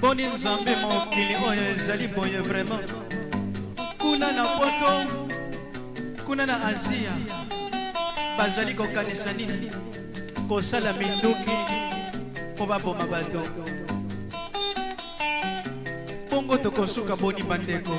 boni nzambe mokili oyo ezali boye vraiment kuna na poto kuna na aziya bazali kokanisa nini kosala minduki mpo baboma bato bongo tokosuka boni bandeko